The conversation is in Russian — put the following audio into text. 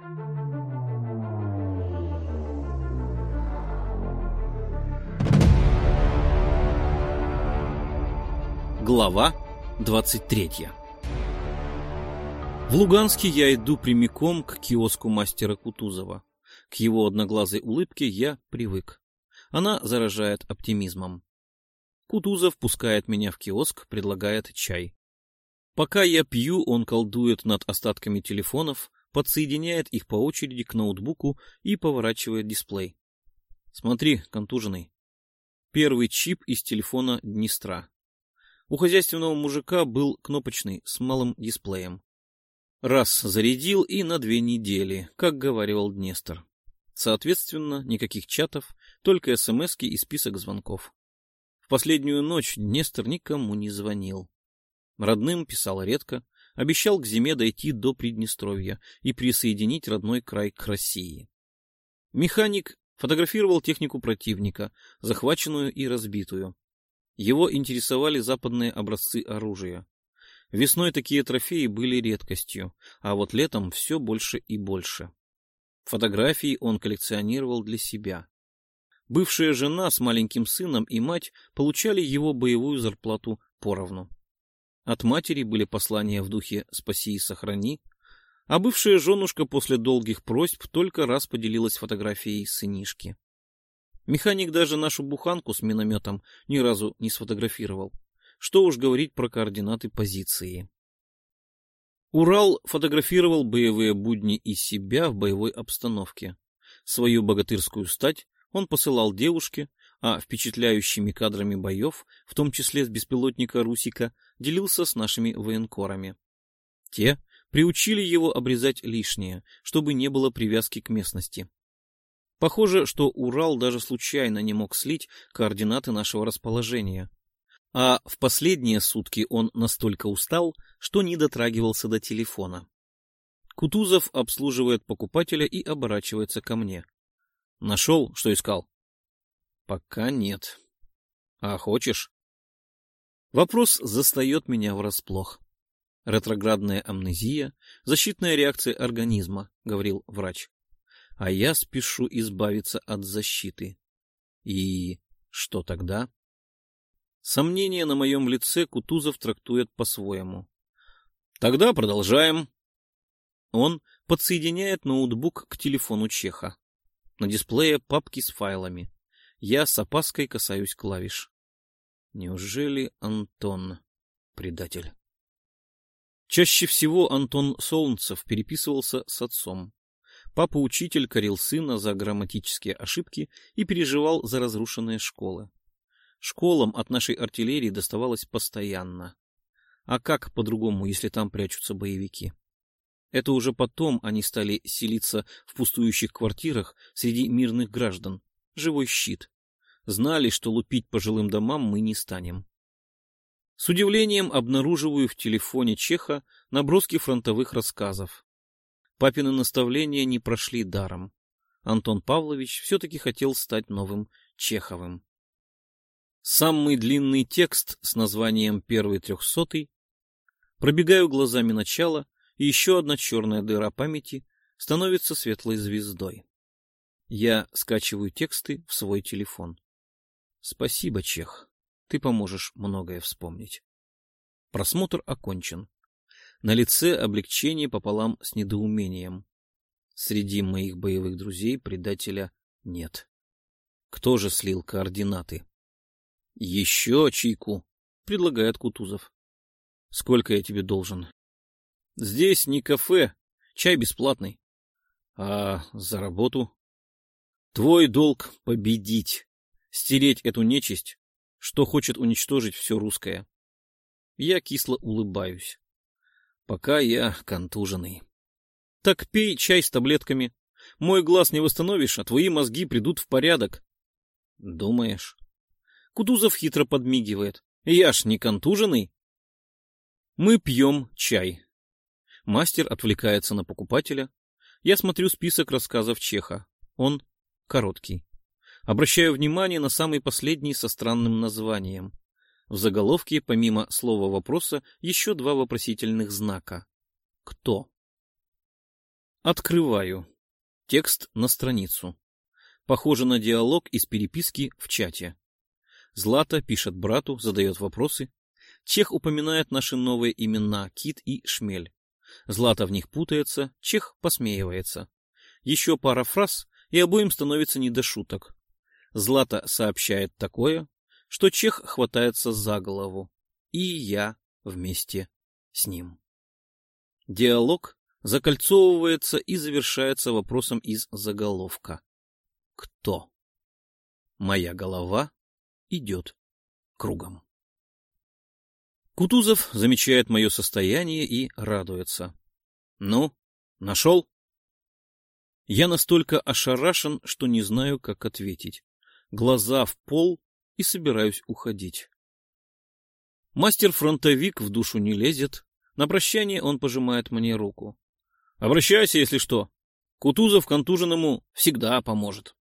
Глава 23 В Луганске я иду прямиком к киоску мастера Кутузова. К его одноглазой улыбке я привык. Она заражает оптимизмом. Кутузов пускает меня в киоск, предлагает чай. Пока я пью, он колдует над остатками телефонов, подсоединяет их по очереди к ноутбуку и поворачивает дисплей. Смотри, контуженный. Первый чип из телефона Днестра. У хозяйственного мужика был кнопочный с малым дисплеем. Раз зарядил и на две недели, как говорил Днестр. Соответственно, никаких чатов, только смс и список звонков. В последнюю ночь Днестр никому не звонил. Родным писал редко, обещал к зиме дойти до Приднестровья и присоединить родной край к России. Механик фотографировал технику противника, захваченную и разбитую. Его интересовали западные образцы оружия. Весной такие трофеи были редкостью, а вот летом все больше и больше. Фотографии он коллекционировал для себя. Бывшая жена с маленьким сыном и мать получали его боевую зарплату поровну. От матери были послания в духе «спаси и сохрани», а бывшая женушка после долгих просьб только раз поделилась фотографией сынишки. Механик даже нашу буханку с минометом ни разу не сфотографировал. Что уж говорить про координаты позиции. Урал фотографировал боевые будни и себя в боевой обстановке. Свою богатырскую стать он посылал девушке, а впечатляющими кадрами боев, в том числе с беспилотника Русика, делился с нашими военкорами. Те приучили его обрезать лишнее, чтобы не было привязки к местности. Похоже, что Урал даже случайно не мог слить координаты нашего расположения. А в последние сутки он настолько устал, что не дотрагивался до телефона. Кутузов обслуживает покупателя и оборачивается ко мне. Нашел, что искал? Пока нет. А хочешь? Вопрос застает меня врасплох. Ретроградная амнезия, защитная реакция организма, говорил врач. А я спешу избавиться от защиты. И что тогда? Сомнение на моем лице Кутузов трактует по-своему. Тогда продолжаем. Он подсоединяет ноутбук к телефону Чеха. На дисплее папки с файлами. Я с опаской касаюсь клавиш. Неужели Антон предатель? Чаще всего Антон Солнцев переписывался с отцом. Папа-учитель корил сына за грамматические ошибки и переживал за разрушенные школы. Школам от нашей артиллерии доставалось постоянно. А как по-другому, если там прячутся боевики? Это уже потом они стали селиться в пустующих квартирах среди мирных граждан, живой щит. Знали, что лупить по жилым домам мы не станем. С удивлением обнаруживаю в телефоне Чеха наброски фронтовых рассказов. Папины наставления не прошли даром. Антон Павлович все-таки хотел стать новым Чеховым. Самый длинный текст с названием «Первый трехсотый» пробегаю глазами начала, и еще одна черная дыра памяти становится светлой звездой. Я скачиваю тексты в свой телефон. Спасибо, Чех. Ты поможешь многое вспомнить. Просмотр окончен. На лице облегчение пополам с недоумением. Среди моих боевых друзей предателя нет. Кто же слил координаты? Еще чайку, предлагает Кутузов. Сколько я тебе должен? Здесь не кафе, чай бесплатный. А за работу? Твой долг — победить, стереть эту нечисть, что хочет уничтожить все русское. Я кисло улыбаюсь. Пока я контуженный. Так пей чай с таблетками. Мой глаз не восстановишь, а твои мозги придут в порядок. Думаешь? Кутузов хитро подмигивает. Я ж не контуженный. Мы пьем чай. Мастер отвлекается на покупателя. Я смотрю список рассказов Чеха. Он короткий. Обращаю внимание на самый последний со странным названием. В заголовке, помимо слова вопроса, еще два вопросительных знака. Кто? Открываю. Текст на страницу. Похоже на диалог из переписки в чате. Злата пишет брату, задает вопросы. Чех упоминает наши новые имена Кит и Шмель. Злата в них путается, Чех посмеивается. Еще пара фраз, и обоим становится не до шуток. Злата сообщает такое, что Чех хватается за голову. И я вместе с ним. Диалог закольцовывается и завершается вопросом из заголовка. Кто? Моя голова идет кругом. Кутузов замечает мое состояние и радуется. Ну, нашел? Я настолько ошарашен, что не знаю, как ответить. Глаза в пол и собираюсь уходить. Мастер-фронтовик в душу не лезет. На прощание он пожимает мне руку. Обращайся, если что. Кутузов контуженному всегда поможет.